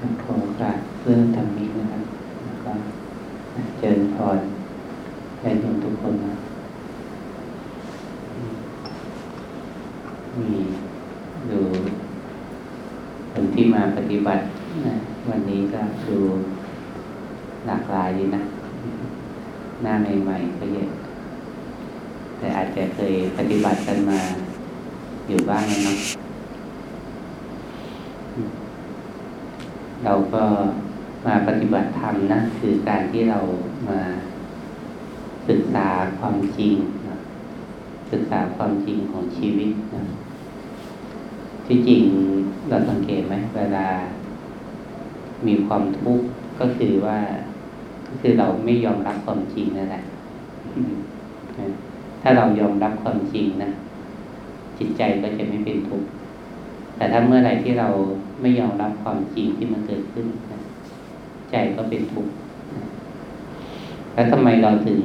กับขอโอกาสเพื่อนทำมิกนะครับ แล้วก็เชิญพรญาติโยมทุกคนนะมีดูคนที่มาปฏิบัตินะวันนี้ก็ดูหลากหลายดีนะ หน้าใหม่ๆก็เยอะแต่อาจจะเคยปฏิบัติกันมาอยู่บ้างนะ เราก็มาปฏิบัติธรรมนะคือการที่เรามาศึกษาความจริงนะศึกษาความจริงของชีวิตนะที่จริงเราสังเกตไหมเวลา มีความทุกข์ก็คือว่าก็คือเราไม่ยอมรับความจริงนั่นแหละถ้าเรายอมรับความจริงนะจิตใจก็จะไม่เป็นทุกข์แต่ถ้าเมื่อไหร่ที่เรา ไม่ยอมรับความจริงที่มันเกิดขึ้นนะใจก็เป็นทุกข์แล้วทำไมเราถึง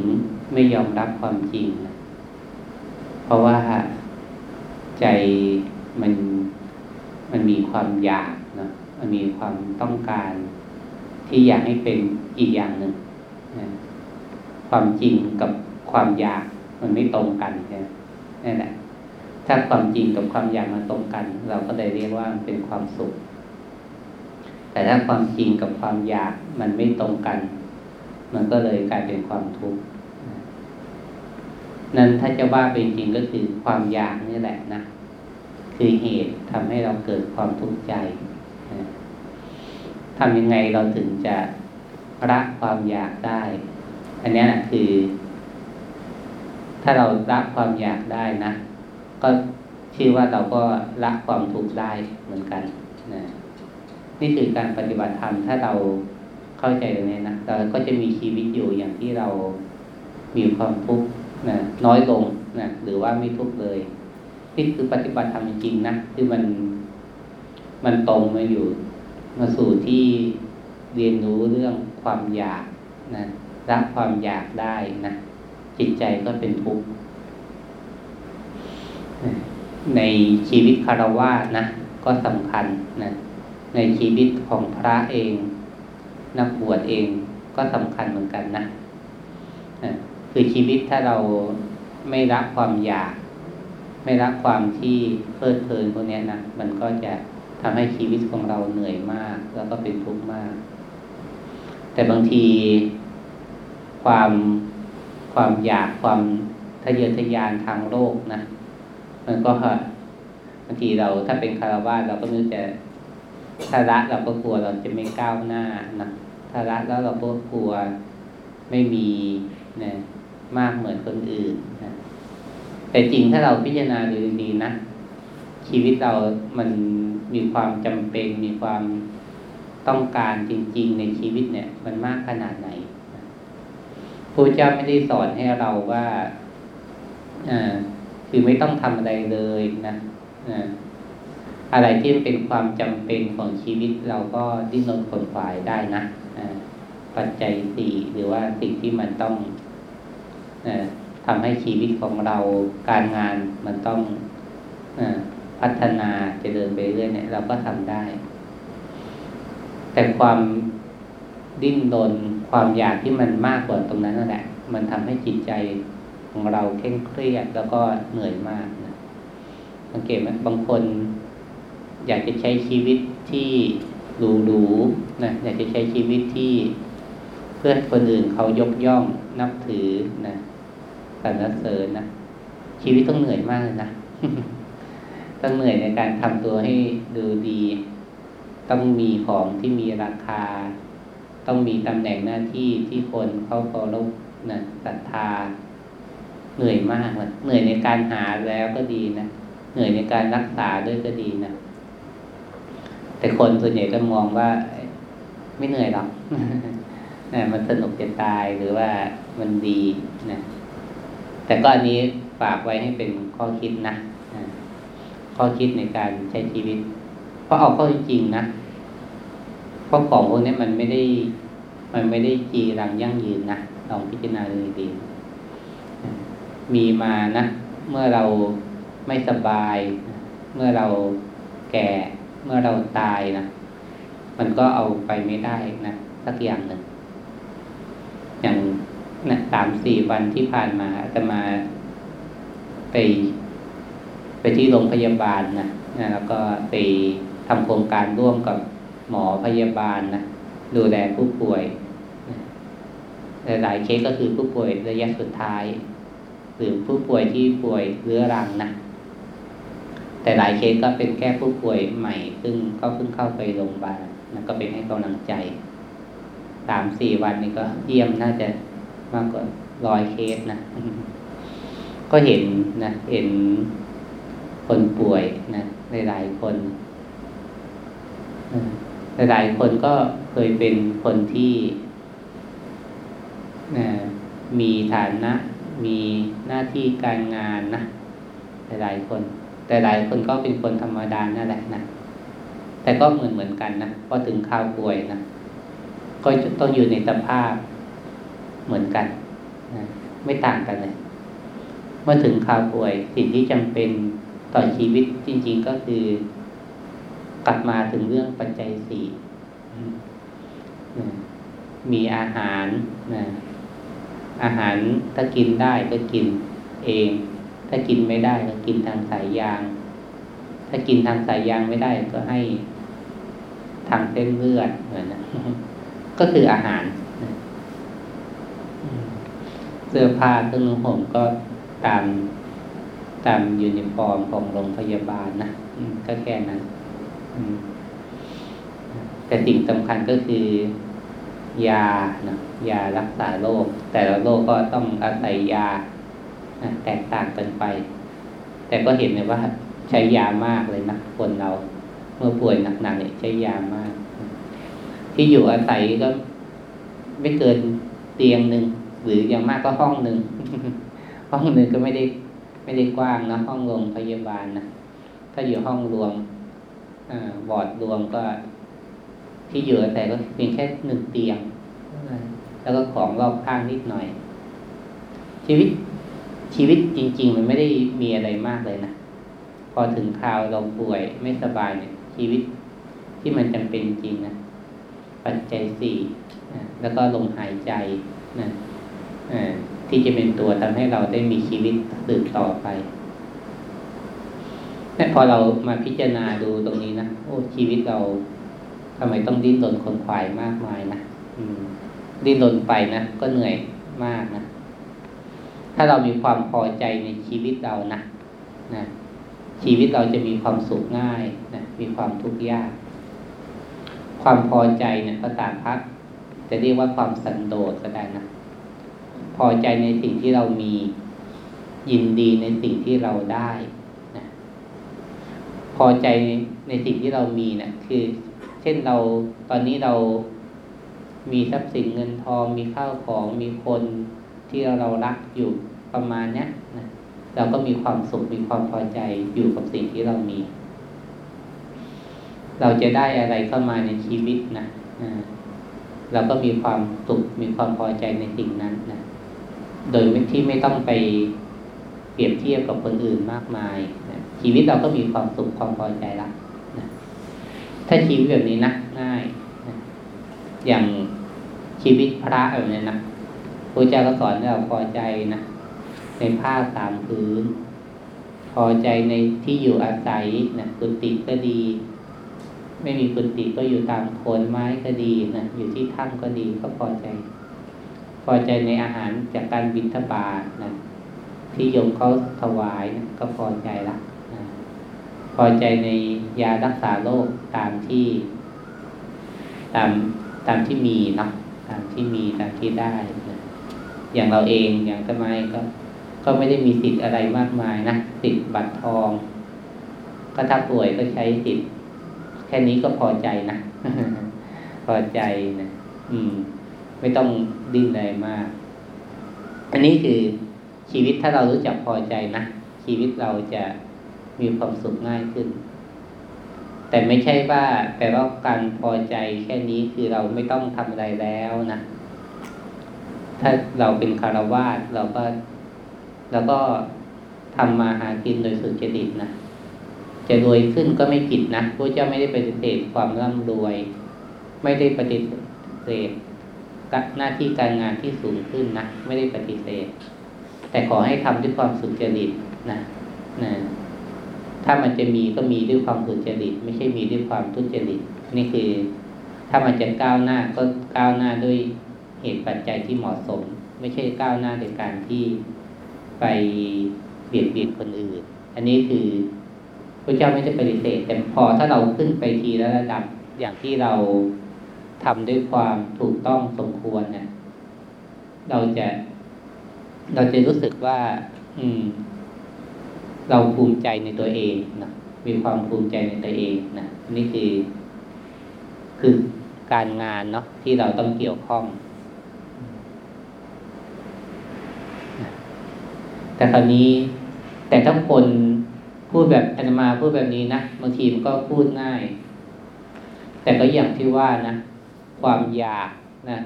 ไม่ยอมรับความจริงนะเพราะว่าใจมันมันมีความอยากนะมันมีความต้องการ ที่อยากให้เป็นอีกอย่างหนึ่งนะความจริงกับความอยากมันไม่ตรงกันนะนั่นแหละ ถ้าความจริงกับความอยากมันตรงกัน เราก็ได้เรียกว่าเป็นความสุข แต่ถ้าความจริงกับความอยากมันไม่ตรงกัน มันก็เลยกลายเป็นความทุกข์นั้นถ้าจะว่าเป็นจริงก็คือความอยากนี่แหละนะคือเหตุทำให้เราเกิดความทุกข์ใจทำยังไงเราถึงจะละความอยากได้ อันนี้นะคือ ถ้าเราละความอยากได้นะ ก็ชื่อว่าเราก็ละความทุกข์ได้เหมือนกันนะนี่คือการปฏิบัติธรรมถ้าเราเข้าใจตรงนี้นะเราก็จะมีชีวิตอยู่อย่างที่เรามีความทุกข์นะน้อยลงนะหรือว่าไม่ทุกข์เลยนี่คือปฏิบัติธรรมจริงๆนะคือมันมันตรงมาอยู่มาสู่ที่เรียนรู้เรื่องความอยากนะละความอยากได้นะจิตใจก็เป็นทุกข์ ในชีวิตคารวะนะก็สำคัญนะในชีวิตของพระเอง นักบวชเองก็สำคัญเหมือนกันนะคือชีวิตถ้าเราไม่รักความอยาก ไม่รักความที่เพลิดเพลินพวกนี้นะมันก็จะทำให้ชีวิตของเราเหนื่อยมาก แล้วก็เป็นทุกข์มาก แต่บางทีความความอยากความทะเยอทะยานทางโลกนะ มันก็บางทีเราถ้าเป็นคารวะเราก็ไม่จะถ้าละเราก็กลัวเราจะไม่ก้าวหน้านะถ้าละแล้วเราก็กลัวไม่มีนะมากเหมือนคนอื่นนะแต่จริงถ้าเราพิจารณาดูดีๆนะชีวิตเรามันมีความจำเป็นมีความต้องการจริง ๆ ในชีวิตเนี่ย มันมากขนาดไหนพระเจ้าไม่ได้สอนให้เราว่าอ่า คือไม่ต้องทำอะไรเลยนะอะไรที่เป็นความจำเป็นของชีวิตเราก็ดิ้นรนขนขวายได้นะปัจจัยสี่หรือว่าสิ่งที่มันต้องทำให้ชีวิตของเราการงานมันต้องพัฒนาจะเดินไปเรื่อยเนี่ย เราก็ทำได้ แต่ความดิ้นรนความอยากที่มันมากกว่าตรงนั้นนั่นแหละ มันทำให้จิตใจ ของเราเคร่งเครียดแล้วก็เหนื่อยมากนะสังเกตไหมบางคน อยากจะใช้ชีวิตที่หรูๆนะอยากจะใช้ชีวิตที่เพื่อให้คนอื่นเขายกย่องนับถือนะสรรเสริญนะชีวิตต้องเหนื่อยมากเลยนะต้องเหนื่อยในการทำตัวให้ดูดี ต้องมีของที่มีราคา ต้องมีตำแหน่งหน้าที่ที่คนเขาเคารพนะศรัทธา เหนื่อยมากเลยเหนื่อยในการหาแล้วก็ดีนะเหนื่อยในการรักษาด้วยก็ดีนะแต่คนส่วนใหญ่ก็มองว่า ไม่เหนื่อยหรอกนะมันสนุกจะตายหรือว่ามันดีนะแต่ก็อันนี้ฝากไว้ให้เป็นข้อคิดนะข้อคิดในการใช้ชีวิต เพราะเอาข้อจริงนะเพราะของพวกนี้มันไม่ได้ มันไม่ได้จีรังยั่งยืนนะลองพิจารณาดูดี มีมานะเมื่อเราไม่สบาย เมื่อเราแก่ เมื่อเราตายนะมันก็เอาไปไม่ได้นะสักอย่างหนึ่งอย่างนะสามสี่วันที่ผ่านมาจะมาไป ไปที่โรงพยาบาลนะนะแล้วก็ไปทำโครงการร่วมกับหมอพยาบาลนะดูแลผู้ป่วยหลายเคสก็คือผู้ป่วยระยะสุดท้าย หรือผู้ป่วยที่ป่วยเรื้อรังนะแต่หลายเคสก็เป็นแค่ผู้ป่วยใหม่ ซึ่งก็เพิ่งเข้าไปโรงพยาบาลนะก็เป็นให้กำลังใจสามสี่วันนี้ก็เยี่ยมน่าจะมากกว่าร้อยเคสนะ ก็เห็นนะ เห็นคนป่วยนะหลายๆคนหลายๆคนก็เคยเป็นคนที่มีฐานะ มีหน้าที่การงานนะหลายๆคน แต่หลายคนก็เป็นคนธรรมดานั่นแหละนะแต่ก็เหมือนเหมือนกันนะพอถึงข่าวป่วยนะก็ต้องอยู่ในสภาพเหมือนกันนะไม่ต่างกันเลยเมื่อถึงข่าวป่วยสิ่งที่จำเป็นต่อชีวิตจริง ๆก็คือกลับมาถึงเรื่องปัจจัยสี่มีอาหารนะ อาหารถ้ากินได้ก็กินเอง ถ้ากินไม่ได้ก็กินทางสายยาง ถ้ากินทางสายยางไม่ได้ก็ให้ทางเส้นเลือดเหมือนนะก็คืออาหาร เสื้อผ้าเครื่องนุ่งห่มก็ตามตามยูนิฟอร์มของโรงพยาบาลนะก็แค่นั้นแต่สิ่งสำคัญก็คือ ยานะยารักษาโรคแต่ละโรคก็ต้องอาศัยยาแตกต่างกันไป แต่ก็เห็นเลยว่าใช้ยามากเลยนะคนเรา เมื่อป่วยหนักๆเนี่ยใช้ยามาก ที่อยู่อาศัยก็ไม่เกินเตียงหนึ่งหรืออย่างมากก็ห้องหนึ่งห้องหนึ่งก็ไม่ได้ไม่ได้กว้างนะห้องโรงพยาบาลนะถ้าอยู่ห้องรวมอบอร์ดรวมก็ ที่อยู่อาศัยก็เพียงแค่หนึ่งเตียง แล้วก็ของรอบข้างนิดหน่อย ชีวิตชีวิตจริง ๆ มันไม่ได้มีอะไรมากเลยนะพอถึงคราวเราป่วยไม่สบายเนี่ย ชีวิตที่มันจำเป็นจริงนะปัจจัยสี่แล้วก็ลมหายใจนะที่จะเป็นตัวทำให้เราได้มีชีวิตสืบต่อไปแต่พอเรามาพิจารณาดูตรงนี้นะโอ้ชีวิตเราทำไมต้องดิ้นรนคนควายมากมายนะดิ้นรนไปนะก็เหนื่อยมากนะถ้าเรามีความพอใจในชีวิตเรานะนะชีวิตเราจะมีความสุขง่ายนะมีความทุกข์ยาก ความพอใจเนี่ยภาษาพักจะเรียกว่าความสันโดษก็ได้นะพอใจในสิ่งที่เรามียินดีในสิ่งที่เราได้นะพอใจในสิ่งที่เรามีเนะี่ยคือ เช่นเราตอนนี้เรามีทรัพย์สินเงินทองมีข้าวของมีคนที่เรารักอยู่ประมาณเนี้ยนะเราก็มีความสุขมีความพอใจอยู่กับสิ่งที่เรามี เราจะได้อะไรเข้ามาในชีวิตนะเราก็มีความสุขมีความพอใจในสิ่งนั้นนะโดยที่ไม่ต้องไปเปรียบเทียบกับคนอื่นมากมายนะชีวิตเราก็มีความสุขความพอใจละ ถ้าชีวิตแบบนี้นะง่าย อย่างชีวิตพระแบบนี้นะพระเจ้าก็สอนให้เราพอใจนะในผ้าสามพื้น พอใจในที่อยู่อาศัยนะกุฏิก็ดี ไม่มีกุฏิก็อยู่ตามโคนไม้ก็ดีนะอยู่ที่ถ้ำก็ดีก็พอใจ พอใจในอาหารจากการบิณฑบาตนะที่โยมเขาถวายนะก็พอใจละ พอใจในยารักษาโรคตามที่ตามตามที่มีเนาะตามที่มีตามที่ได้นะอย่างเราเองอย่างทำไมก็ ก็ไม่ได้มีสิทธิ์อะไรมากมายนะสิทธิ์บัตรทอง ก็ถ้าป่วยก็ใช้สิทธิ์แค่นี้ก็พอใจนะพอใจนะอืม ไม่ต้องดิ้นอะไรมาก อันนี้คือชีวิตถ้าเรารู้จักพอใจนะชีวิตเราจะ มีความสุขง่ายขึ้น แต่ไม่ใช่ว่าแปลว่าการพอใจแค่นี้คือเราไม่ต้องทำอะไรแล้วนะ ถ้าเราเป็นคารวาสเราก็เราก็ทำมาหากินโดยสุจริตนะจะรวยขึ้นก็ไม่ผิดนะพระเจ้าไม่ได้ปฏิเสธความร่ำรวย ไม่ได้ปฏิเสธหน้าที่การงานที่สูงขึ้นนะไม่ได้ปฏิเสธ แต่ขอให้ทำด้วยความสุจริตนะนะ ถ้ามันจะมีก็มีด้วยความสุจริต ไม่ใช่มีด้วยความทุจริต นี่คือ ถ้ามันจะก้าวหน้าก็ก้าวหน้าด้วยเหตุปัจจัยที่เหมาะสม ไม่ใช่ก้าวหน้าในการที่ไปเบียดเบียนคนอื่น อันนี้คือพระเจ้าไม่ได้ปฏิเสธแต่พอถ้าเราขึ้นไปทีละระดับอย่างที่เราทำด้วยความถูกต้องสมควรเนี่ยเราจะ เราจะรู้สึกว่า อืม เราภูมิใจในตัวเองนะมีความภูมิใจในตัวเองนะนี่คือ คือการงานเนาะที่เราต้องเกี่ยวข้อง แต่คราวนี้แต่ถ้าคนพูดแบบอนมาพูดแบบนี้นะบางทีมันก็พูดง่าย แต่ก็อย่างที่ว่านะความอยากนะ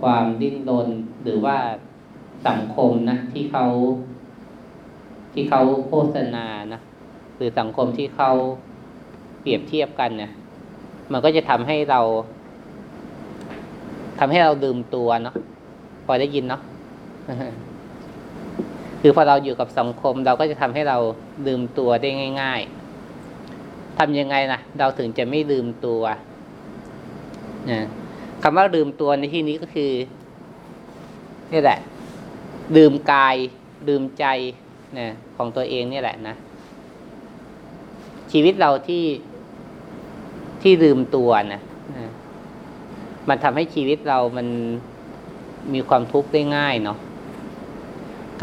ความดิ้นรนหรือว่าสังคมนะที่เขา ที่เขาโฆษณานะหรือสังคมที่เขาเปรียบเทียบกันเนะี่ย มันก็จะทำให้เราทำให้เราลืมตัวเนาะพอได้ยินเนาะคือพอเราอยู่กับสังคม เราก็จะทำให้เราลืมตัวได้ง่าย ๆทำยังไงนะเราถึงจะไม่ลืมตัวนะคำว่าลืมตัวในที่นี้ก็คือนี่แหละลืมกายลืมใจ นะของตัวเองนี่แหละนะ ชีวิตเราที่ที่ลืมตัวนะนะมันทำให้ชีวิตเรามันมีความทุกข์ได้ง่ายเนาะ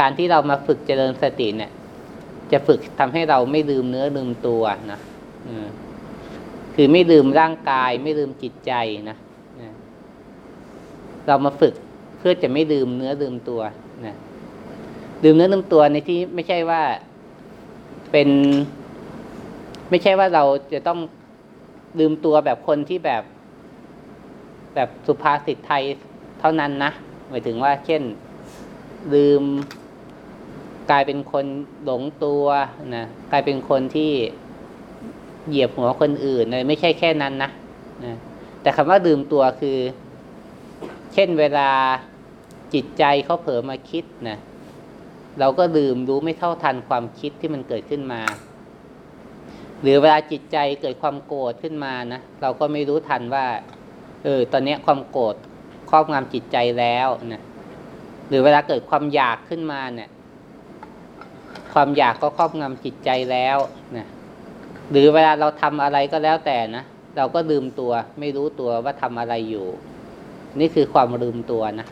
การที่เรามาฝึกเจริญสติเนี่ย จะฝึกทำให้เราไม่ลืมเนื้อลืมตัวนะคือไม่ลืมร่างกาย ไม่ลืมจิตใจนะเรามาฝึกเพื่อจะไม่ลืมเนื้อลืมตัวนะ ลืมเนื้อลืมตัวในที่ไม่ใช่ว่าเป็น ไม่ใช่ว่าเราจะต้องลืมตัวแบบคนที่แบบ แบบสุภาษิตไทยเท่านั้นนะหมายถึงว่า เช่น ลืมกลายเป็นคนหลงตัวนะกลายเป็นคนที่เหยียบหัวคนอื่นเลยไม่ใช่แค่นั้นนะนะแต่คำว่าลืมตัวคือ เช่นเวลาจิตใจเขาเผลอมาคิดนะ เราก็ลืมรู้ไม่เท่าทันความคิดที่มันเกิดขึ้นมา หรือเวลาจิตใจเกิดความโกรธขึ้นมานะเราก็ไม่รู้ทันว่า เออ ตอนนี้ความโกรธครอบงำจิตใจแล้วนะหรือเวลาเกิดความอยากขึ้นมาเนี่ย ความอยากก็ครอบงำจิตใจแล้วนะหรือเวลาเราทำอะไรก็แล้วแต่นะเราก็ลืมตัวไม่รู้ตัวว่าทำอะไรอยู่ นี่คือความลืมตัวนะ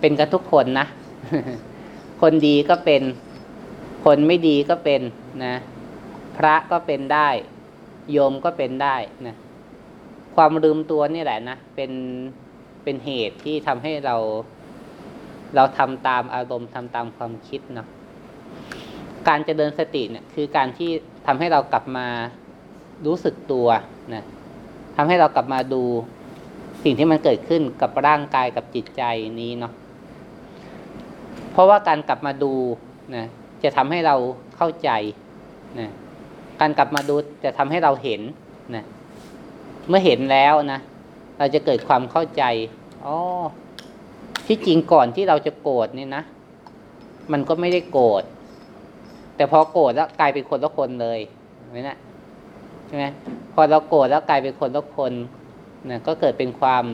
เป็นกันทุกคนนะ คนดีก็เป็น คนไม่ดีก็เป็นนะ พระก็เป็นได้ โยมก็เป็นได้นะความลืมตัวนี่แหละนะเป็นเป็นเหตุที่ทำให้เรา เราทำตามอารมณ์ทำตามความคิดเนาะการเจริญสติเนี่ยคือการที่ทำให้เรากลับมารู้สึกตัวนะทำให้เรากลับมาดูสิ่งที่มันเกิดขึ้นกับร่างกายกับจิตใจนี้เนาะ เพราะว่าการกลับมาดูนะจะทำให้เราเข้าใจนะการกลับมาดูจะทำให้เราเห็นนะเมื่อเห็นแล้วนะเราจะเกิดความเข้าใจอ๋อที่จริงก่อนที่เราจะโกรธนี่นะ มันก็ไม่ได้โกรธแต่พอโกรธแล้วกลายเป็นคนละคนเลยไหมนะใช่ไหมพอเราโกรธแล้วกลายเป็นคนละคนนะก็เกิดเป็นความ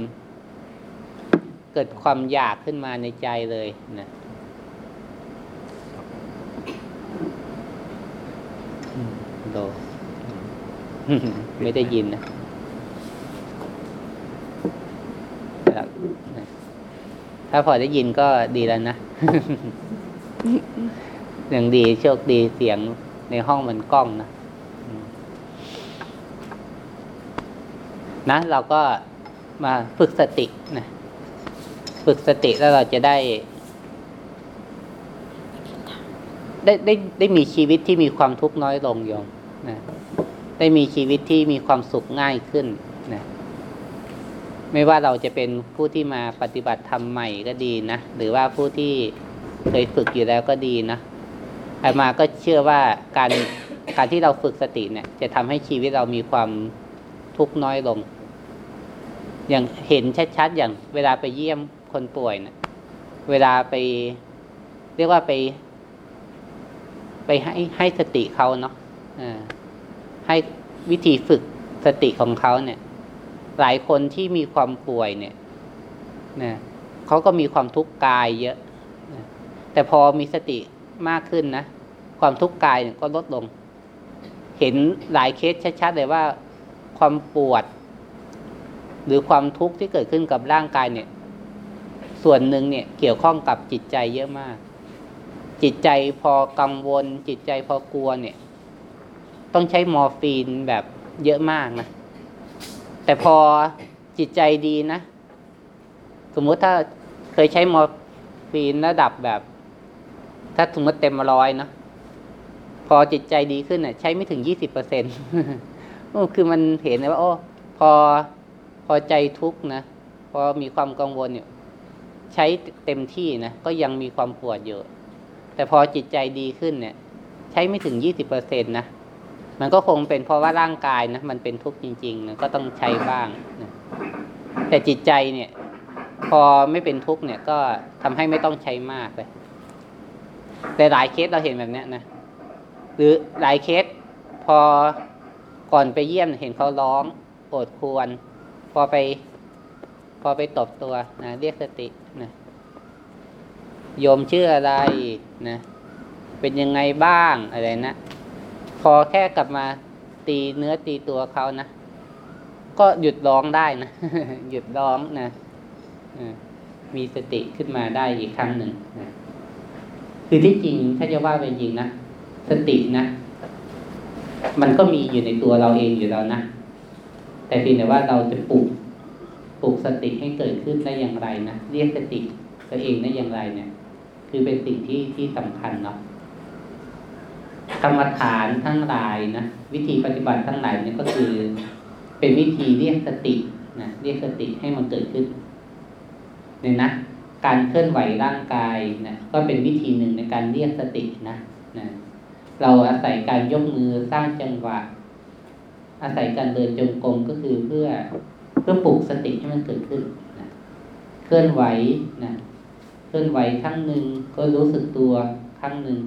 เกิดความอยากขึ้นมาในใจเลยนะโล ไม่ได้ยินนะถ้าพอได้ยินก็ดีแล้วนะอย่างดีโชคดีเสียงในห้องมันกล้องนะนะ เราก็มาฝึกสตินะฝึกสติแล้วเราจะได้ ได้ได้ได้มีชีวิตที่มีความทุกข์น้อยลงโยมนะ ได้มีชีวิตที่มีความสุขง่ายขึ้นนะไม่ว่าเราจะเป็นผู้ที่มาปฏิบัติธรรมใหม่ก็ดีนะ หรือว่าผู้ที่เคยฝึกอยู่แล้วก็ดีนะอามาก็เชื่อว่าการการที่เราฝึกสติเนี่ย จะทำให้ชีวิตเรามีความทุกข์น้อยลง อย่างเห็นชัดๆอย่างเวลาไปเยี่ยมคนป่วยเนะเวลาไป เรียกว่าไป ไปให้ให้สติเขาเนาะอ่า ให้วิธีฝึกสติของเขาเนี่ย หลายคนที่มีความป่วยเนี่ยนะเขาก็มีความทุกข์กายเยอะ แต่พอมีสติมากขึ้นนะ ความทุกข์กายก็ลดลง เห็นหลายเคสชัดๆเลยว่า ความปวด หรือความทุกข์ที่เกิดขึ้นกับร่างกายเนี่ย ส่วนหนึ่งเนี่ยเกี่ยวข้องกับจิตใจเยอะมาก จิตใจพอกังวล จิตใจพอกลัวเนี่ย ต้องใช้มอร์ฟีนแบบเยอะมากนะ แต่พอจิตใจดีนะ สมมุติถ้าเคยใช้มอร์ฟีนระดับแบบ ถ้าสมมติเต็มร้อยเนาะพอจิตใจดีขึ้นน่ะ ใช้ไม่ถึงยี่สิบเปอร์เซ็นต์คือมันเห็นเลยว่า โอ้พอพอใจทุกข์นะพอมีความกังวลเนี่ย ใช้เต็มที่นะก็ยังมีความปวดอยู่แต่พอจิตใจดีขึ้นเนี่ย ใช้ไม่ถึงยี่สิบเปอร์เซ็นต์นะ มันก็คงเป็นเพราะว่าร่างกายนะมันเป็นทุกข์จริงๆนะก็ต้องใช้บ้างนะแต่จิตใจเนี่ย พอไม่เป็นทุกข์เนี่ย ก็ทำให้ไม่ต้องใช้มากเลยแต่หลายเคสเราเห็นแบบนี้นะหรือหลายเคสพอก่อนไปเยี่ยมเห็นเขาร้องโอดควร พอไป พอไปตบตัวนะเรียกสตินะโยมชื่ออะไรนะเป็นยังไงบ้างอะไรนะ พอแค่กลับมาตีเนื้อตีตัวเขานะ ก็หยุดร้องได้นะ หยุดร้องนะมีสติขึ้นมาได้อีกครั้งหนึ่งนะคือที่จริงถ้าจะว่าเป็นจริงนะสตินะ มันก็มีอยู่ในตัวเราเองอยู่แล้วนะแต่เพียงแต่ว่าเราจะปลุกปลุกสติให้เกิดขึ้นได้อย่างไรนะเรียกสติตัวเองได้อย่างไรเนี่ย คือเป็นสิ่งที่ที่สำคัญเนาะ กรรมฐานทั้งหลายนะวิธีปฏิบัติทั้งหลายเนี่ยก็คือเป็นวิธีเรียกสตินะเรียกสติให้มันเกิดขึ้นเนี่ยนะการเคลื่อนไหวร่างกายนะก็เป็นวิธีหนึ่งในการเรียกสตินะนะเราอาศัยการยกมือสร้างจังหวะ อาศัยการเดินจงกรมก็คือเพื่อเพื่อปลุกสติให้มันเกิดขึ้นนะเคลื่อนไหวนะเคลื่อนไหวครั้งหนึ่งก็รู้สึกตัวครั้งหนึ่ง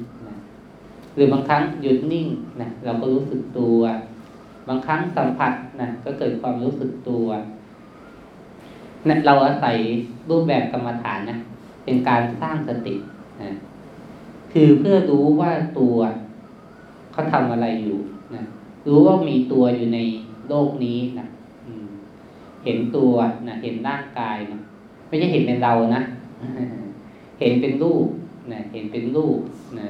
หรือบางครั้งหยุดนิ่งนะเราก็รู้สึกตัว บางครั้งสัมผัสนะก็เกิดความรู้สึกตัวนะเราอาศัยรูปแบบกรรมฐานนะเป็นการสร้างสตินะคือเพื่อรู้ว่าตัวเขาทำอะไรอยู่นะรู้ว่ามีตัวอยู่ในโลกนี้นะเห็นตัวนะเห็นร่างกายนะไม่ใช่เห็นเป็นเรานะเห็นเป็นรูปนะเห็นเป็นรูปนะ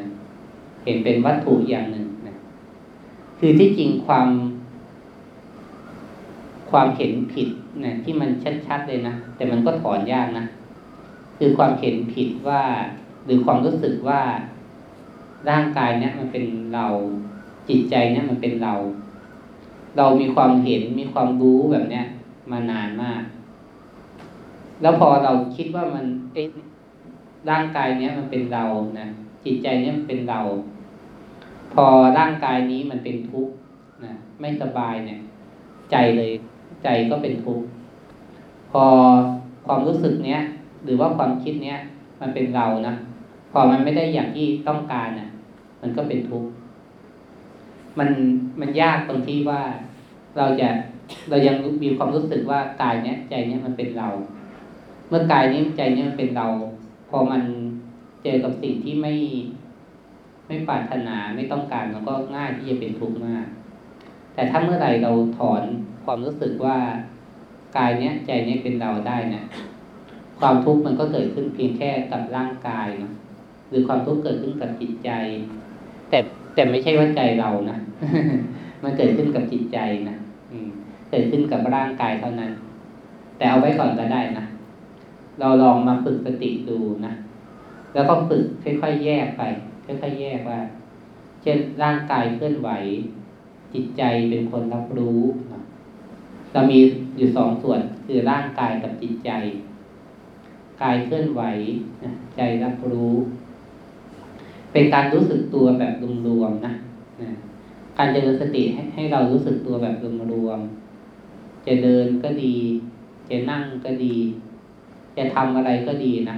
เห็นเป็นวัตถุอย่างหนึ่งนะคือที่จริงความ ความเห็นผิดนะที่มันชัดๆเลยนะแต่มันก็ถอนยากนะคือความเห็นผิดว่า หรือความรู้สึกว่าร่างกายเนี่ยมันเป็นเราจิตใจเนี่ยมันเป็นเรา เรามีความเห็นมีความรู้แบบเนี้ยมานานมาก แล้วพอเราคิดว่ามันเอ๊ะร่างกายเนี้ยมันเป็นเรานะจิตใจเนี่ยมันเป็นเรา พอร่างกายนี้มันเป็นทุกข์นะไม่สบายเนี่ย ใจเลยใจก็เป็นทุกข์พอความรู้สึกเนี้ย หรือว่าความคิดเนี้ย มันเป็นเรานะพอมันไม่ได้อย่างที่ต้องการน่ะ มันก็เป็นทุกข์มันมันยากตรงที่ว่าเราจะเรายังมีความรู้สึกว่ากายเนี้ยใจเนี้ยมันเป็นเรา เมื่อกายนี้ใจเนี้ยมันเป็นเรา พอมันเจอกับสิ่งที่ไม่ ไม่ปรารถนาไม่ต้องการมันก็ง่ายที่จะเป็นทุกข์มาก แต่ถ้าเมื่อไหร่เราถอนความรู้สึกว่ากายเนี้ยใจเนี้ยเป็นเราได้เนะี่ยความทุกข์มันก็เกิดขึ้นเพียงแค่กับร่างกายเนาะหรือความทุกข์เกิดขึ้นกับจิตใจ แต่แต่ไม่ใช่ว่าใจเรานะมันเกิดขึ้นกับจิตใจนะอืม เกิดขึ้นกับร่างกายเท่านั้น แต่เอาไว้ก่อนก็ได้นะเราลองมาฝึกสติดูนะแล้วก็ฝึกค่อยๆแยกไป ค่อยๆแยกว่า เช่นร่างกายเคลื่อนไหว จิตใจเป็นคนรับรู้เรามีอยู่สองส่วนคือร่างกายกับจิตใจ กายเคลื่อนไหวใจรับรู้ เป็นการรู้สึกตัวแบบรวมๆนะการเจริญสติให้ให้เรารู้สึกตัวแบบรวมๆจะเดินก็ดีจจะนั่งก็ดี จะทำอะไรก็ดีนะ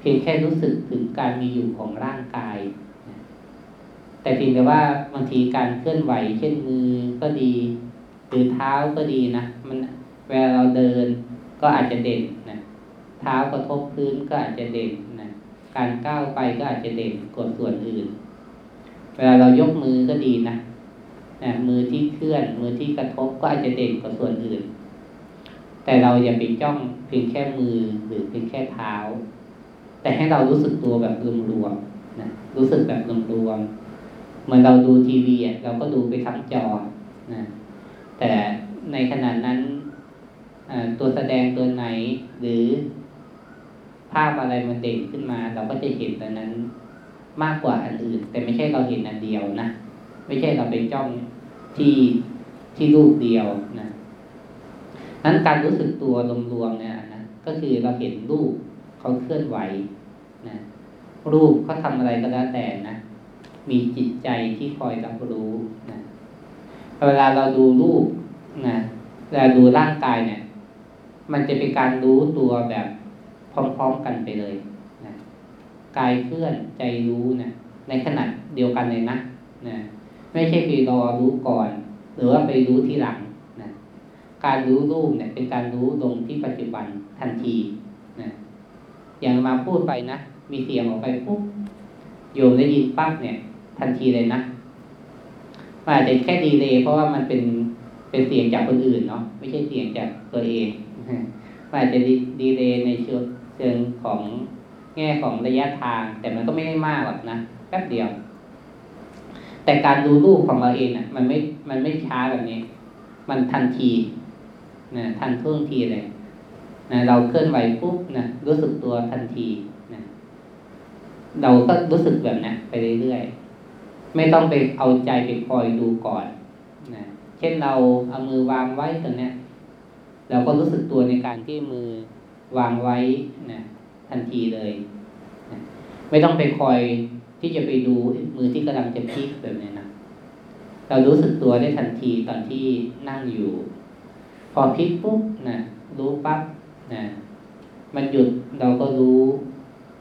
เพียงแค่รู้สึกถึงการมีอยู่ของร่างกาย แต่เพียงแต่ว่าบางทีการเคลื่อนไหวเช่นมือก็ดีหรือเท้าก็ดีนะมันเวลาเราเดินก็อาจจะเด่นนะเท้ากระทบพื้นก็อาจจะเด่นนะการก้าวไปก็อาจจะเด่นกว่าส่วนอื่น เวลาเรายกมือก็ดีนะนะมือที่เคลื่อน มือที่กระทบก็อาจจะเด่นกว่าส่วนอื่น แต่เราอย่าไปจ้องเพียงแค่มือหรือเพียงแค่เท้า แต่ให้เรารู้สึกตัวแบบรวมๆนะรู้สึกแบบรวมๆเหมือนเราดูทีวีอะเราก็ดูไปทั้งจอนะแต่ในขณะนั้นตัวแสดงตัวไหนหรือภาพอะไรมันเด่นขึ้นมา เราก็จะเห็นตัวนั้นมากกว่าอันอื่น แต่ไม่ใช่เราเห็นอันเดียวนะไม่ใช่เราไปจ้องที่ที่รูปเดียวนะนั้นการรู้สึกตัวรวมๆเนี่ยนะก็คือเราเห็นรูปเขาเคลื่อนไหว นะรูปเขาทาอะไรก็แล้วแต่นะ มีจิตใจที่คอยรับรู้นะเวลาเราดูรูปนะเวลาดูร่างกายเนี่ย มันจะเป็นการรู้ตัวแบบพร้อมๆกันไปเลยนะกายเคลื่อนใจรู้นะในขณะเดียวกันเลยนะนะไม่ใช่ไปรอรู้ก่อน หรือว่าไปรู้ทีหลังนะการรู้รูปเนี่ย เป็นการรู้ลงที่ปัจจุบันทันทีนะอย่างมาพูดไปนะ มีเสียงออกไปปุ๊บโยมได้ยินปั๊บเนี่ย ทันทีเลยนะมันอาจจะแค่ดีเลยเพราะว่ามันเป็นเป็นเสียงจากคนอื่นเนาะไม่ใช่เสียงจากตัวเองมันอาจจะดีเลยในเชิงของแง่ของระยะทาง แต่มันก็ไม่ได้มากหรอกนะแป๊บเดียว แต่การดูรูปของเราเองอะ มันไม่มันไม่ช้าแบบนี้ มันทันทีนะทันท่วงทีเลยนะเราเคลื่อนไหวปุ๊บนะรู้สึกตัวทันที เราก็รู้สึกแบบนี้ไปเรื่อยๆ ไม่ต้องไปเอาใจไปคอยดูก่อนนะเช่นเราเอามือวางไว้ตรงนี้เราก็รู้สึกตัวในการที่มือวางไว้นะทันทีเลยนะไม่ต้องไปคอยที่จะไปดูมือที่กำลังจะพลิกแบบนี้นะเรารู้สึกตัวได้ทันทีตอนที่นั่งอยู่ พอพลิกปุ๊บนะรู้ปั๊บนะมันหยุดเราก็รู้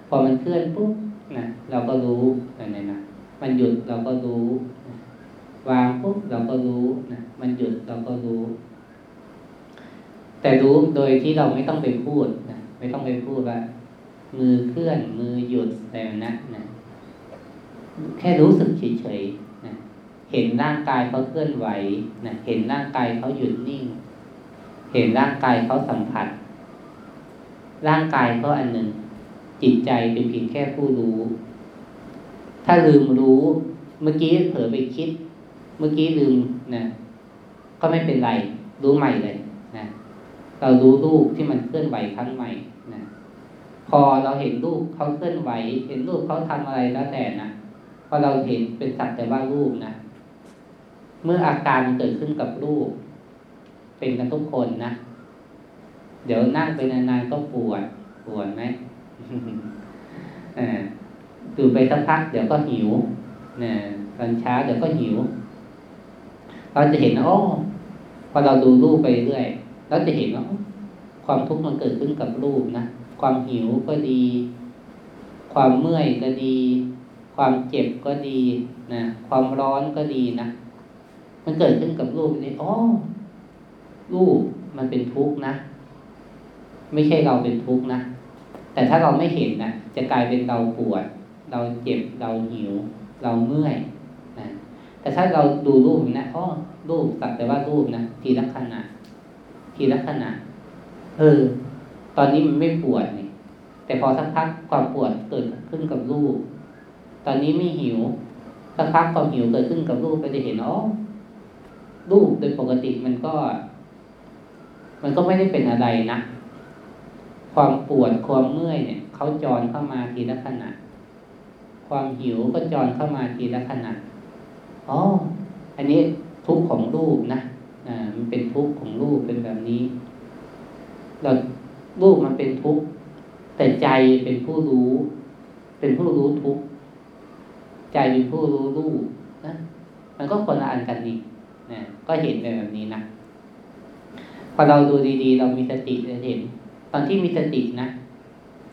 พอมันเคลื่อนปุ๊บ นะเราก็รู้อะไรนะมันหยุดเราก็รู้วางปุ๊บเราก็รู้นะมันหยุดเราก็รู้ แต่รู้โดยที่เราไม่ต้องไปพูดนะไม่ต้องไปพูดว่า มือเคลื่อนมือหยุดแต่นะนะแค่รู้สึกเฉยๆนะเห็นร่างกายเขาเคลื่อนไหวนะเห็นร่างกายเขาหยุดนิ่ง เห็นร่างกายเขาสัมผัส ร่างกายก็อันหนึ่ง จิตใจเป็นเพียงแค่ผู้รู้ ถ้าลืมรู้ เมื่อกี้เผลอไปคิด เมื่อกี้ลืมนะก็ไม่เป็นไรรู้ใหม่เลยนะเรารู้รูปที่มันเคลื่อนไหวครั้งใหม่นะพอเราเห็นรูปเขาเคลื่อนไหว เห็นรูปเขาทำอะไรแล้วแต่นะพอเราเห็นเป็นสักแต่ว่ารูปนะเมื่ออาการเกิดขึ้นกับรูป เป็นกันทุกคนนะ เดี๋ยวนั่งไปนานๆก็ปวด ปวดไหม ดูไปสักพักเดี๋ยวก็หิวนะตอนเช้าเดี๋ยวก็หิว เราจะเห็นโอ้พอเราดูรูปไปเรื่อยเราจะเห็นว่าความทุกข์มันเกิดขึ้นกับรูปนะความหิวก็ดี ความเมื่อยก็ดี ความเจ็บก็ดีนะความร้อนก็ดีนะมันเกิดขึ้นกับรูปนี่อ๋อรูปมันเป็นทุกข์นะ ไม่ใช่เราเป็นทุกข์นะ แต่ถ้าเราไม่เห็นนะจะกลายเป็นเราปวด เราเจ็บเราหิว เราเมื่อยนะแต่ถ้าเราดูรูปนะอ๋อรูปสักแต่ว่ารูปนะทีละขณะทีละขณะเออ ตอนนี้มันไม่ปวดนี่แต่พอสักพักความปวดเกิดขึ้นกับรูป ตอนนี้ไม่หิวสักพักความหิวเกิดขึ้นกับรูปไปจะเห็นอ๋อรูปโดยปกติมันก็ มันก็ไม่ได้เป็นอะไรนะ ความปวดความเมื่อยเนี่ยเขาจรเข้ามาทีละขณะ ความหิวก็จรเข้ามาทีละขณะอ๋ออันนี้ทุกข์ของรูปนะอ่ามันเป็นทุกข์ของรูปเป็นแบบนี้ เรารูปมันเป็นทุกข์แต่ใจเป็นผู้รู้ เป็นผู้รู้ทุกข์ใจเป็นผู้รู้รูปนะมันก็คนละอันกันนี่นะก็เห็นแบบนี้นะพอเราดูดีๆ เรามีสติจะเห็น ตอนที่มีสตินะ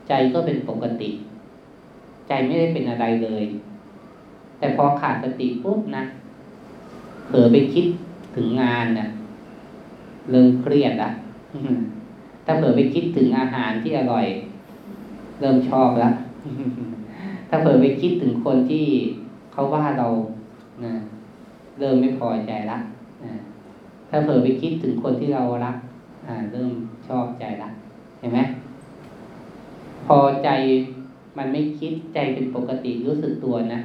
ใจก็เป็นปกติ ใจไม่ได้เป็นอะไรเลย แต่พอขาดสติปุ๊บนะเผลอไปคิดถึงงานนะเริ่มเครียดละถ้าเผลอไปคิดถึงอาหารที่อร่อย เริ่มชอบล้วถ้าเผลอไปคิดถึงคนที่เขาว่าเรานะเริ่มไม่พอใจละถ้าเผลอไปคิดถึงคนที่เรารัก อ่า เริ่มชอบใจละ ห็นไหมพอใจมันไม่คิดใจเป็นปกติรู้สึกตัวนะ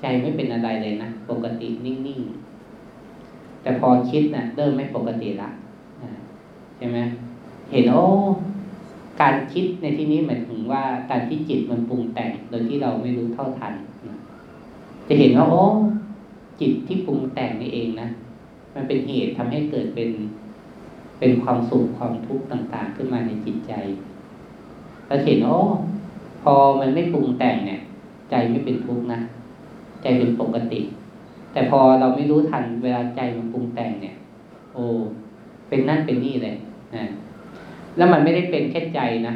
ใจไม่เป็นอะไรเลยนะปกตินิ่งๆแต่พอคิดนะ่ะเริ่มไม่ปกติละใช่ไหมเห็นโอ้การคิดในที่นี้หมายถึงว่าการที่จิตมันปรุงแต่งโดยที่เราไม่รู้เท่าทันจะเห็นว่าโอ้จิตที่ปรุงแต่งนี่เองนะมันเป็นเหตุทำให้เกิดเป็น เป็นความสุขความทุกข์ต่างๆ ขึ้นมาในจิตใจเราเห็นโอ้พอมันไม่ปรุงแต่งเนี่ย ใจไม่เป็นทุกข์นะใจเป็นปกติ แต่พอเราไม่รู้ทันเวลาใจมันปรุงแต่งเนี่ย โอ้เป็นนั่นเป็นนี่เลยนะแล้วมันไม่ได้เป็นแค่ใจนะ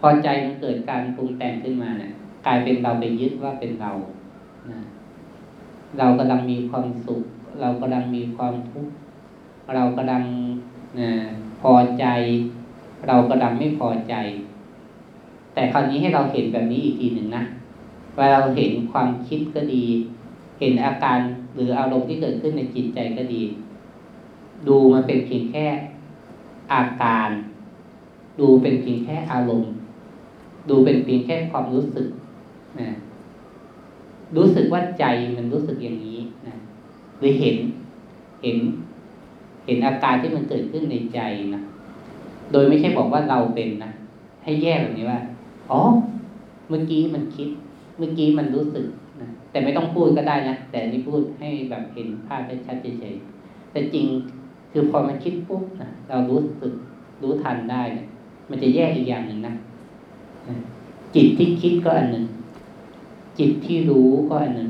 พอใจมันเกิดการปรุงแต่งขึ้นมาเนี่ยกลายเป็นเราไปยึดว่าเป็นเรานะเรากำลังมีความสุข เรากำลังมีความทุกข์ เรากำลังนะพอใจ เรากำลังไม่พอใจ แต่คราวนี้ให้เราเห็นแบบนี้อีกทีหนึ่งนะว่าเราเห็นความคิดก็ดี เห็นอาการหรืออารมณ์ที่เกิดขึ้นในจิตใจก็ดี ดูมันเป็นเพียงแค่อาการ ดูเป็นเพียงแค่อารมณ์ ดูเป็นเพียงแค่ความรู้สึกนะรู้สึกว่าใจมันรู้สึกอย่างนี้นะหรือเห็น เห็น เห็นอาการที่มันเกิดขึ้นในใจนะโดยไม่ใช่บอกว่าเราเป็นนะให้แยกแบบนี้ว่าอ๋อเมื่อกี้มันคิด เมื่อกี้มันรู้สึกนะแต่ไม่ต้องพูดก็ได้นะแต่นี่พูดให้แบบเห็นภาพชัดเฉยๆแต่จริงคือพอมันคิดปุ๊บนะเรารู้สึกรู้ทันได้เนี่ยมันจะแยกอีกอย่างหนึ่งนะจิตที่คิดก็อันหนึ่งจิตที่รู้ก็อันหนึ่ง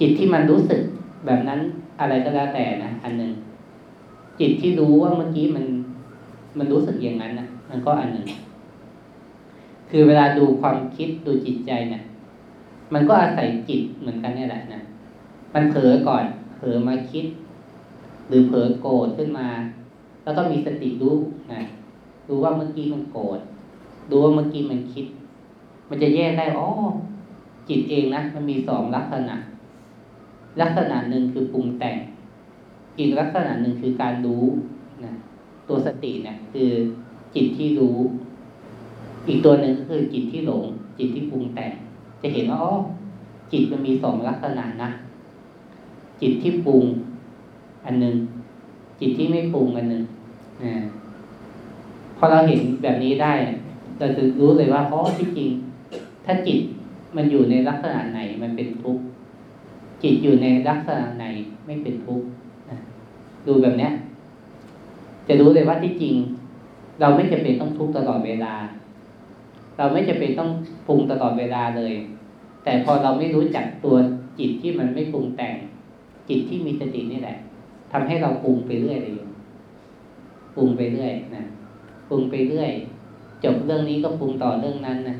จิตที่มันรู้สึกแบบนั้น อะไรก็แล้วแต่นะอันหนึ่งจิตที่รู้ว่าเมื่อกี้มันมันรู้สึกอย่างนั้นนะมันก็อันหนึ่ง คือเวลาดูความคิดดูจิตใจเนะี่ยมันก็อาศัยจิตเหมือนกันนี่แหละนะมันเผลอก่อน เผลอมาคิด หรือเผลอโกรธขึ้นมา แล้วก็มีสติรู้นะรู้ว่าเมื่อกี้มันโกรธรู้ว่าเมื่อกี้มันคิด มันจะแยกได้อ๋อจิตเองนะมันมีสองลักษณะ ลักษณะหนึ่งคือปรุงแต่ง อีกลักษณะหนึ่งคือการรู้นะตัวสติเนี่ยคือจิตที่รู้ อีกตัวหนึ่งก็คือจิตที่หลง จิตที่ปรุงแต่ง จะเห็นว่าอ๋อจิตมันมีสองลักษณะนะ จิตที่ปรุงอันหนึ่งจิตที่ไม่ปรุงอันหนึ่งนะพอเราเห็นแบบนี้ได้ เราจะรู้เลยว่าอ๋อที่จริง ถ้าจิตมันอยู่ในลักษณะไหนมันเป็นทุกข์ จิตอยู่ในลักษณะไหนไม่เป็นทุกข์ดูแบบเนี้ย จะรู้เลยว่าที่จริง เราไม่จำเป็นต้องทุกข์ตลอดเวลา เราไม่จำเป็นต้องปรุงตลอดเวลาเลย แต่พอเราไม่รู้จักตัวจิตที่มันไม่ปรุงแต่ง จิตที่มีสตินี่แหละทำให้เราปรุงไปเรื่อยเลยปรุงไปเรื่อยนะปรุงไปเรื่อยจบเรื่องนี้ก็ปรุงต่อเรื่องนั้นนะ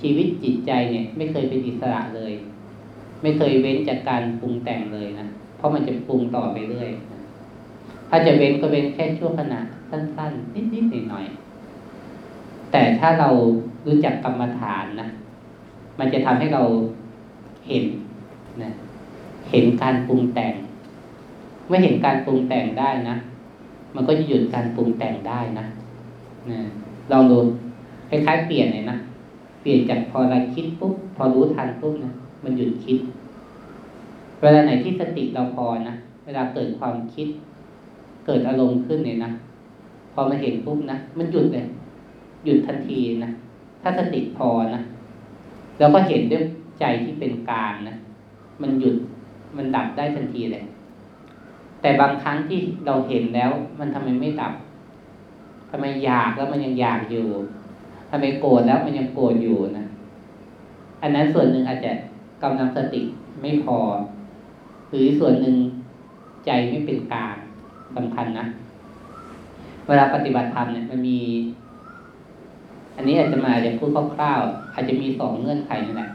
ชีวิตจิตใจเนี่ย ไม่เคยเป็นอิสระเลย ไม่เคยเว้นจากการปรุงแต่งเลยนะเพราะมันจะปรุงต่อไปเรื่อยถ้าจะเว้นก็เว้นแค่ชั่วขณะสั้นๆ นิดๆหน่อยๆแต่ถ้าเรารู้จักกรรมฐานนะมันจะทำให้เราเห็นนะเห็นการปรุงแต่ง เมื่อเห็นการปรุงแต่งได้นะมันก็จะหยุดการปรุงแต่งได้นะนะลองดูคล้ายๆเปลี่ยนเลยนะเปลี่ยนจากพอเราคิดปุ๊บพอรู้ทันปุ๊บนะ มันหยุดคิด เวลาไหนที่สติเราพอนะเวลาเกิดความคิด เกิดอารมณ์ขึ้นเนี่ยนะพอมาเห็นปุ๊บนะมันหยุดเลยหยุดทันทีนะถ้าสติพอนะแล้วก็เห็นด้วยใจที่เป็นกลางนะมันหยุดมันดับได้ทันทีเลย แต่บางครั้งที่เราเห็นแล้ว มันทำไมไม่ดับทำไมอยากแล้วมันยังอยากอยู่ทำไมโกรธแล้วมันยังโกรธอยู่นะอันนั้นส่วนหนึ่งอาจจะ กำลังสติไม่พอ หรือส่วนหนึ่งใจไม่เป็นกลางสำคัญนะ เวลาปฏิบัติธรรมเนี่ยมันมี อันนี้อาจจะมาจะพูดคร่าวๆอาจจะมีสองเงื่อนไขนี่แหละ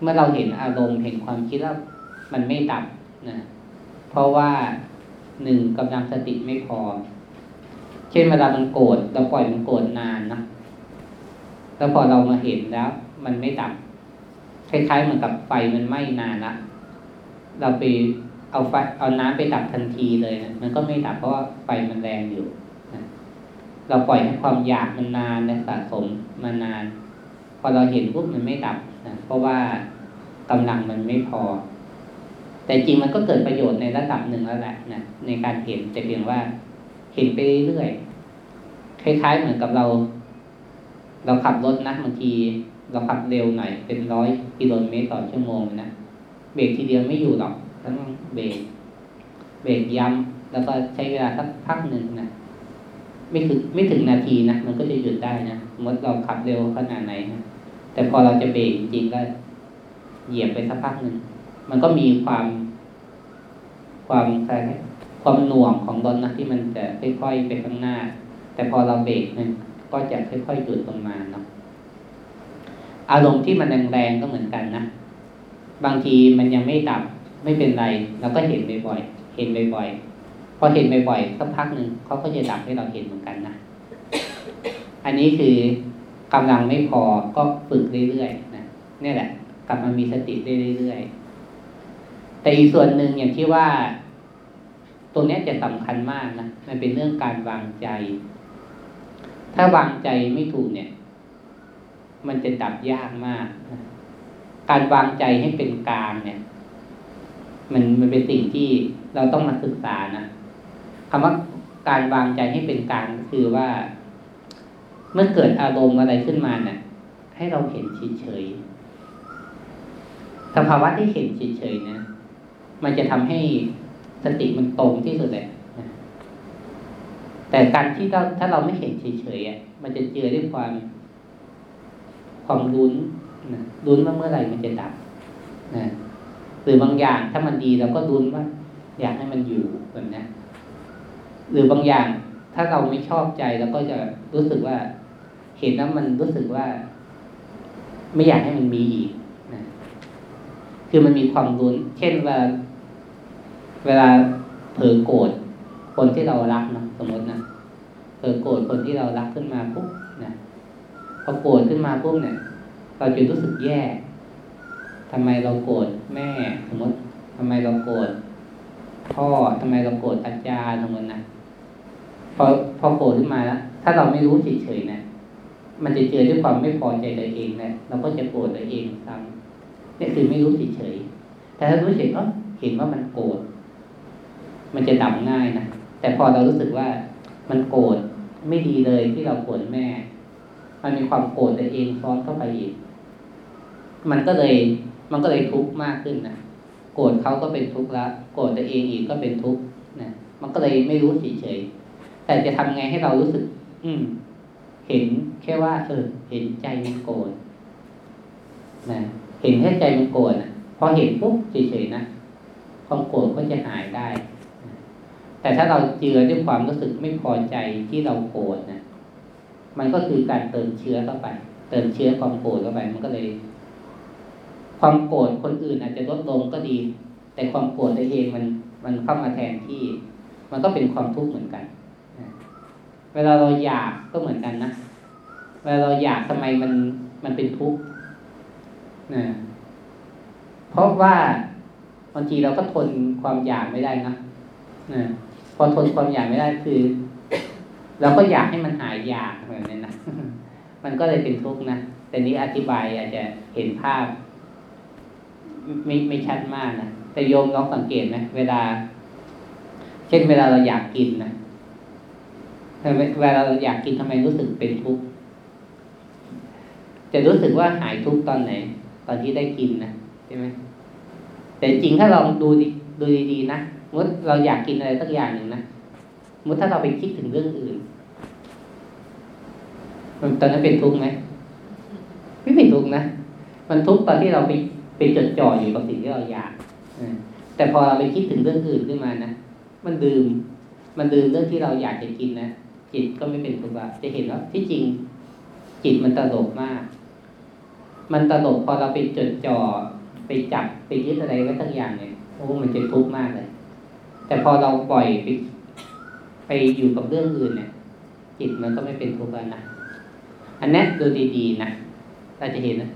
เมื่อเราเห็นอารมณ์เห็นความคิดแล้วมันไม่ดับนะเพราะว่าหนึ่งกำลังสติไม่พอ เช่นเวลามันโกรธเราปล่อยมันโกรธนานนะแล้วพอเรามาเห็นแล้ว มันไม่ดับ คล้ายๆเหมือนกับไฟมันไหม้นานละเราไปเอาไฟเอาน้ำไปดับทันทีเลยนะมันก็ไม่ดับเพราะว่าไฟมันแรงอยู่นะเราปล่อยให้ความอยากมันนานและสะสมมานาน พอเราเห็นปุ๊บมันไม่ดับนะเพราะว่ากำลังมันไม่พอ แต่จริงมันก็เกิดประโยชน์ในระดับหนึ่งแล้วแหละนะในการเห็นแต่เพียงว่าเห็นไปเรื่อยๆคล้ายๆเหมือนกับเรา เราขับรถนะบางที เราขับเร็วหน่อยเป็นร้อยกิโลเมตรต่อชั่วโมงนะเบรกทีเดียวไม่อยู่หรอกต้องเบรกเบรกย้ำแล้วก็ใช้เวลาสักพักหนึ่งนะไม่ถึงไม่ถึงนาทีนะมันก็จะหยุดได้นะมมติเราขับเร็วขนาดไหนนะแต่พอเราจะเบรกจริงๆก็เหยียบไปสักพักหนึ่งมันก็มีความ ความอะไรความหน่วงของรถนะที่มันจะค่อยๆไปข้างหน้า แต่พอเราเบรกมันก็จะค่อยๆหยุดลงมาเนาะ อารมณ์ที่มันแรงๆก็เหมือนกันนะบางทีมันยังไม่ดับไม่เป็นไรเราก็เห็นบ่อยๆเห็นบ่อยๆพอเห็นบ่อยๆสักพักหนึ่งเขาก็จะดับให้เราเห็นเหมือนกันนะอันนี้คือกำลังไม่พอก็ฝึกเรื่อยๆนะนี่แหละ กลับมามีสติได้เรื่อยๆแต่อีกส่วนหนึ่งอย่างที่ว่า ตรงนี้จะสำคัญมากนะมันเป็นเรื่องการวางใจ ถ้าวางใจไม่ถูกเนี่ย มันจะดับยากมาก การวางใจให้เป็นกลางเนี่ย มันมันเป็นสิ่งที่เราต้องมาศึกษานะคำว่าการวางใจให้เป็นกลางก็คือว่า เมื่อเกิดอารมณ์อะไรขึ้นมาเนี่ยให้เราเห็นเฉยๆสภาวะที่เห็นเฉยๆนะมันจะทำให้สติมันตรงที่สุดเลยแต่การที่เราถ้าเราไม่เห็นเฉยๆอะมันจะเจอด้วยความ ความรุนนะรุนว่าเมื่อไหร่มันจะดับนะหรือบางอย่างถ้ามันดีเราก็รุนว่า อยากให้มันอยู่แบบนี้หรือบางอย่างถ้าเราไม่ชอบใจเราก็จะรู้สึกว่า เห็นแล้วมันรู้สึกว่า ไม่อยากให้มันมีอีกนะคือมันมีความรุนเช่นว่า เวลาเผลอโกรธคนที่เรารักนะสมมตินะเผลอโกรธคนที่เรารักขึ้นมาปุ๊บนะ พอโกรธขึ้นมาปุ๊บเนี่ย เราจะรู้สึกแย่ทำไมเราโกรธแม่สมมติทำไมเราโกรธพ่อทำไมเราโกรธอาจารย์สมมตินะพอพอโกรธขึ้นมาแล้วถ้าเราไม่รู้เฉยๆนะมันจะเจอด้วยความไม่พอใจตัวเองนะเราก็จะโกรธตัวเองซ้ำนี่คือไม่รู้เฉยๆแต่ถ้ารู้เฉยก็เห็นว่ามันโกรธมันจะดับง่ายนะแต่พอเรารู้สึกว่ามันโกรธไม่ดีเลยที่เราโกรธแม่ มันมีความโกรธตัวเองซ้อนเข้าไปอีก มันก็เลย มันก็เลยทุกข์มากขึ้นนะโกรธเขาก็เป็นทุกข์ละโกรธตัวเองอีกก็เป็นทุกข์นะมันก็เลยไม่รู้เฉยๆแต่จะทำไงให้เรารู้สึก อืม เห็นแค่ว่า เออ เห็นใจมันโกรธนะเห็นแค่ใจมันโกรธนะพอเห็นปุ๊บเฉยๆนะความโกรธก็จะหายได้ แต่ถ้าเราเจือด้วยความรู้สึกไม่พอใจที่เราโกรธนะ มันก็คือการเติมเชื้อเข้าไป เติมเชื้อความโกรธเข้าไป มันก็เลย ความโกรธคนอื่นอาจจะลดลงก็ดี แต่ความโกรธตัวเองมันมันเข้ามาแทนที่ มันก็เป็นความทุกข์เหมือนกันเวลาเราอยากก็เหมือนกันนะเวลาเราอยากทำไมมันมันเป็นทุกข์นะเพราะว่าบางทีเราก็ทนความอยากไม่ได้นะนะพอทนความอยากไม่ได้คือ เราก็อยากให้มันหายอยากแบบนี้นนะมันก็เลยเป็นทุกข์นะแต่นี้อธิบายอาจจะเห็นภาพ ไม่ไม่ชัดมากนะแต่โยมลองสังเกตไหมเวลา เช่นเวลาเราอยากกินนะเวลาเราอยากกินทำไมรู้สึกเป็นทุกข์จะรู้สึกว่าหายทุกข์ตอนไหน ตอนที่ได้กินนะใช่ไหมแต่จริงถ้าเราดูดีดูดีๆนะมุดเราอยากกินอะไรสักอย่างหนึ่งนะมุดถ้าเราไปคิดถึงเรื่องอื่น มันตอนนั้นเป็นทุกข์ไหมไม่เป็นทุกข์นะมันทุกข์ตอนที่เราไปไปจดจ่ออยู่กับสิ่งที่เราอยากแต่พอเราไปคิดถึงเรื่องอื่นขึ้นมานะมันดื่ม มันลืมเรื่องที่เราอยากจะกินนะจิตก็ไม่เป็นทุกข์ละจะเห็นว่าที่จริงจิตมันตลกมาก มันตลกพอเราไปจดจ่อไปจับไปยึดอะไรไว้ทั้งอย่างเนี่ยโอ้มันจะทุกข์มากเลย แต่พอเราปล่อยไปไปอยู่กับเรื่องอื่นเนี่ย จิตมันก็ไม่เป็นทุกข์แล้วนะ อันนี้ดูดีๆนะเราจะเห็นนะ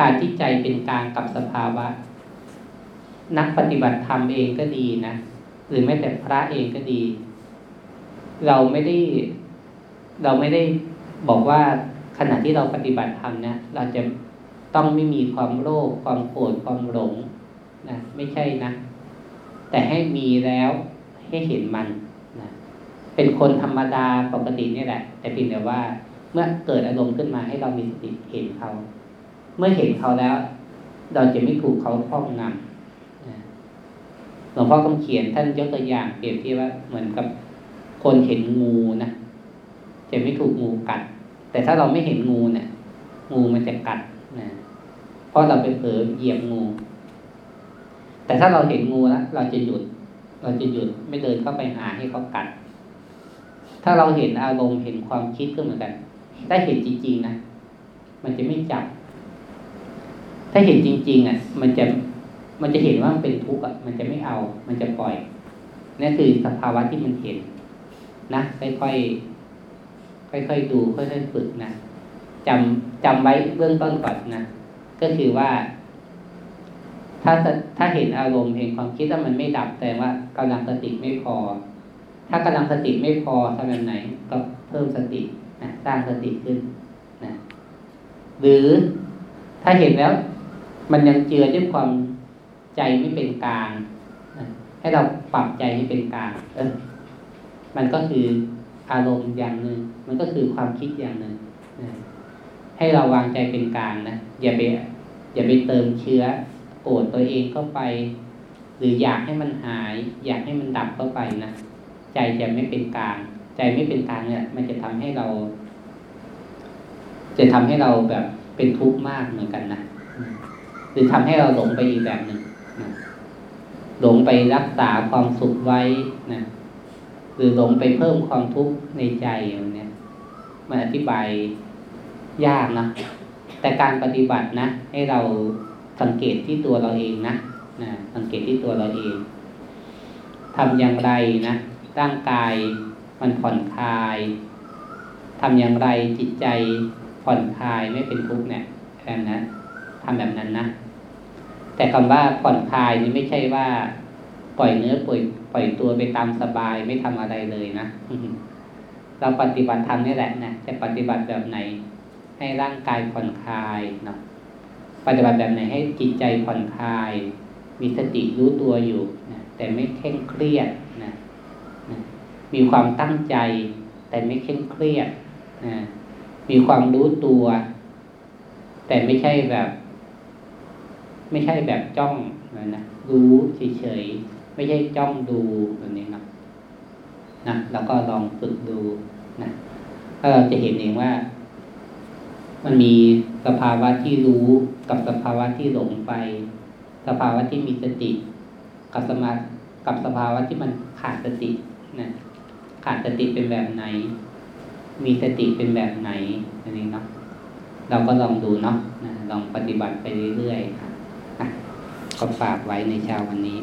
การที่ใจเป็นกลางกับสภาวะ นักปฏิบัติธรรมเองก็ดีนะหรือแม้แต่พระเองก็ดี เราไม่ได้ เราไม่ได้บอกว่าขณะที่เราปฏิบัติธรรมนะเราจะต้องไม่มีความโลภความโกรธความหลงนะไม่ใช่นะแต่ให้มีแล้วให้เห็นมันนะเป็นคนธรรมดาปกตินี่แหละ แต่เพียงแต่ว่า เมื่อเกิดอารมณ์ขึ้นมาให้เรามีสติเห็นเขา เมื่อเห็นเขาแล้ว เราจะไม่ถูกเขาครอบงำนะหลวงพ่อคำเขียนท่านยกตัวอย่างเปรียบเทียบว่าเหมือนกับคนเห็นงูนะจะไม่ถูกงูกัด แต่ถ้าเราไม่เห็นงูเนี่ย งูมันจะกัดนะเพราะเราไปเผลอเหยียบงู แต่ถ้าเราเห็นงูแล้วเราจะหยุด เราจะหยุดไม่เดินเข้าไปหาให้เขากัด ถ้าเราเห็นอารมณ์เห็นความคิดก็เหมือนกัน ถ้าเห็นจริง ๆนะมันจะไม่จับ ถ้าเห็นจริง ๆ อะ มันจะมันจะเห็นว่ามันเป็นทุกข์อะมันจะไม่เอา มันจะปล่อยนี่คือสภาวะที่มันเห็น นะค่อยๆค่อยๆดู ค่อยๆฝึกนะจำจำไว้เบื้องต้นก่อนนะก็คือว่า ถ้าถ้าเห็นอารมณ์เห็นความคิดว่ามันไม่ดับแต่ว่ากำลังสติไม่พอ ถ้ากำลังสติไม่พอทำแบบไหนก็เพิ่มสติ นะสร้างสติขึ้นนะหรือถ้าเห็นแล้ว มันยังเจือด้วยความใจไม่เป็นกลางนะให้เราปรับใจให้เป็นกลางเออมันก็คืออารมณ์อย่างหนึ่งมันก็คือความคิดอย่างหนึ่งนะให้เราวางใจเป็นกลางนะอย่าไปอย่าไปเติมเชื้อโกรธตัวเองเข้าไป หรืออยากให้มันหาย อยากให้มันดับเข้าไปนะใจจะไม่เป็นกลาง ใจไม่เป็นกลางเนี่ย มันจะทำให้เรา จะทำให้เราแบบเป็นทุกข์มากเหมือนกันนะหรือทำให้เราหลงไปอีกแบบหนึ่งนะหลงไปรักษาความสุขไว้นะหรือหลงไปเพิ่มความทุกข์ในใจอย่างเนี้ยมันอธิบายยากนะแต่การปฏิบัตินะ ให้เราสังเกตที่ตัวเราเองนะนะสังเกตที่ตัวเราเองทำอย่างไรนะร่างกาย มันผ่อนคลายทำอย่างไรจิตใจผ่อนคลายไม่เป็นทุกข์เนี่ยแค่นั้นทำแบบนั้นนะแต่คำว่าผ่อนคลายนี่ไม่ใช่ว่า ปล่อยเนื้อปล่อยปล่อยตัวไปตามสบายไม่ทำอะไรเลยนะเราปฏิบัติธรรมนี่แหละนะจะปฏิบัติแบบไหน ให้ร่างกายผ่อนคลายเนาะปฏิบัติแบบไหนให้จิตใจผ่อนคลาย มีสติรู้ตัวอยู่นะแต่ไม่เคร่งเครียด มีความตั้งใจ แต่ไม่เคร่งเครียดนะมีความรู้ตัว แต่ไม่ใช่แบบ ไม่ใช่แบบจ้องนะนะรู้เฉยๆไม่ใช่จ้องดูแบบนี้นะนะแล้วก็ลองฝึกดูนะถ้าเราจะเห็นเองว่า มันมีสภาวะที่รู้กับสภาวะที่หลงไป สภาวะที่มีสติ กับสมากับสภาวะที่มันขาดสตินะ ขาดสติเป็นแบบไหน มีสติเป็นแบบไหนอันนี้เนาะเราก็ลองดูเนาะลองปฏิบัติไปเรื่อยๆนะก็ฝากไว้ในเช้าวันนี้